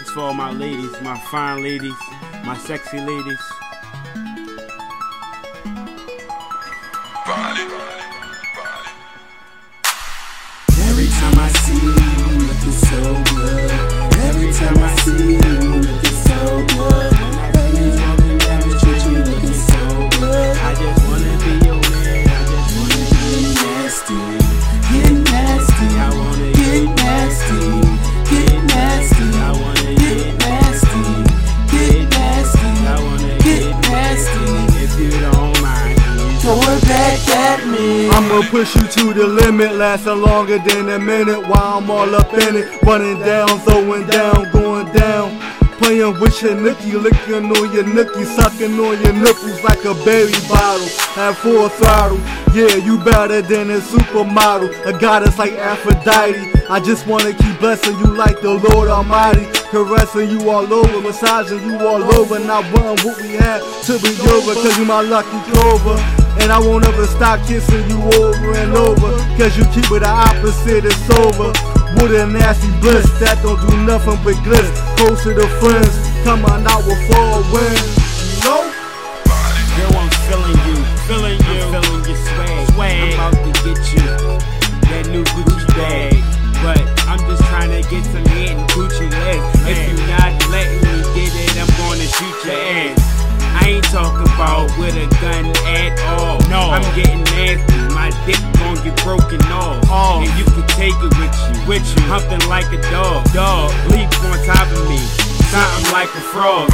It's for all my ladies, my fine ladies, my sexy ladies. Push you to the limit, lasting longer than a minute while I'm all up in it. Running down, throwing down, going down. Playing with your nookie, licking on your nookie, sucking on your nipples like a baby bottle. At full throttle, yeah, you better than a supermodel. A goddess like Aphrodite. I just wanna keep blessing you like the Lord Almighty. Caressing you all over, massaging you all over. Not wanting what we had to be over, cause you my lucky clover. And I won't ever stop kissing you over and over. Cause you keep it the opposite, it's over. With a nasty bliss that don't do nothing but gliss. Close to the friends, come on out with four wins. You know? Girl, I'm feeling you, feeling you, I'm feeling your swag. Broken off. And you can take it with you, with you, humping like a dog. Dog, leap on top of me. Something like a frog.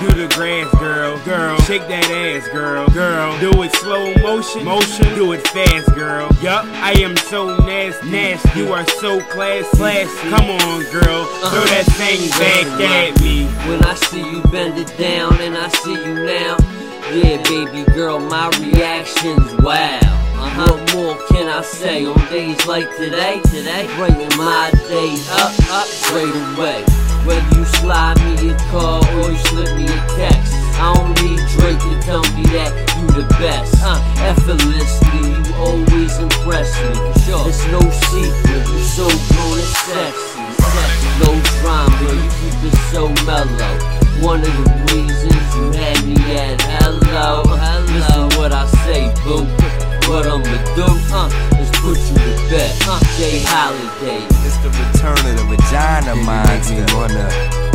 Do the grass, girl. Girl. Shake that ass, girl. Girl. Do it slow motion. Motion. Do it fast, girl. Yup. I am so nasty. Nasty. You are so classy. Classy. Come on, girl. Throw uh-huh. that thing back at me. When I see you bend it down and I see you now. Yeah, baby girl, my reaction's say on days like today? Today, bringing my day up, up, straight away. Whether you slide me a call or you slip me a text, I don't need Drake to tell me that you the best. Uh, effortlessly, you always impress me. For sure, it's no secret, you so grown and sexy. No drama, you keep it so mellow. One of the reasons put you to bed. Uh, Jay Holiday. It's the return of the vagina minds me wanna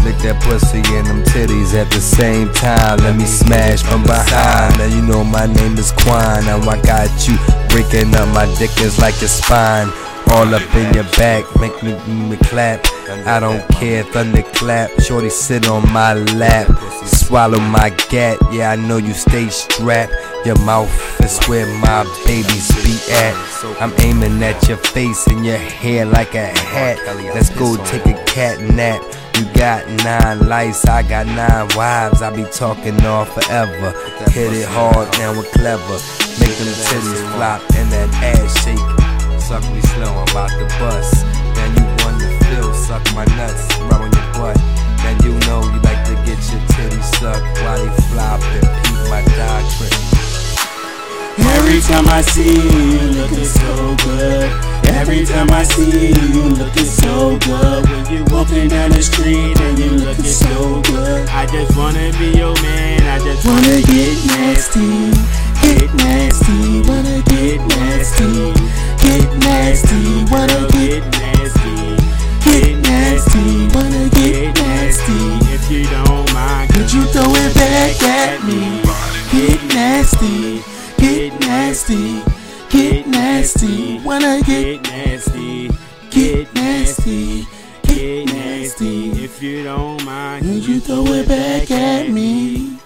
lick that pussy and them titties at the same time. Let me smash from behind. Now you know my name is Quan. Now I got you breaking up my dick is like your spine. All up in your back, make me, me clap. I don't care, thunderclap. Shorty sit on my lap, swallow my gat. Yeah, I know you stay strapped. Your mouth is where my babies be at. I'm aiming at your face and your hair like a hat. Let's go take a cat nap. You got nine lives, I got nine wives. I be talking all forever. Hit it hard and we're clever. Make them titties flop and that ass shake. Suck me slow, I'm about to bust. Then you want to feel, suck my nuts, rub on your butt. Then you know you like to time I see you, you looking so good. Every time I see you, you looking so good. When you walking down the street and you looking so good. I just wanna be your man. I just Wanna get nasty, nasty, get nasty, wanna get get nasty. get nasty, Get nasty. If you don't mind, you throw it back at me?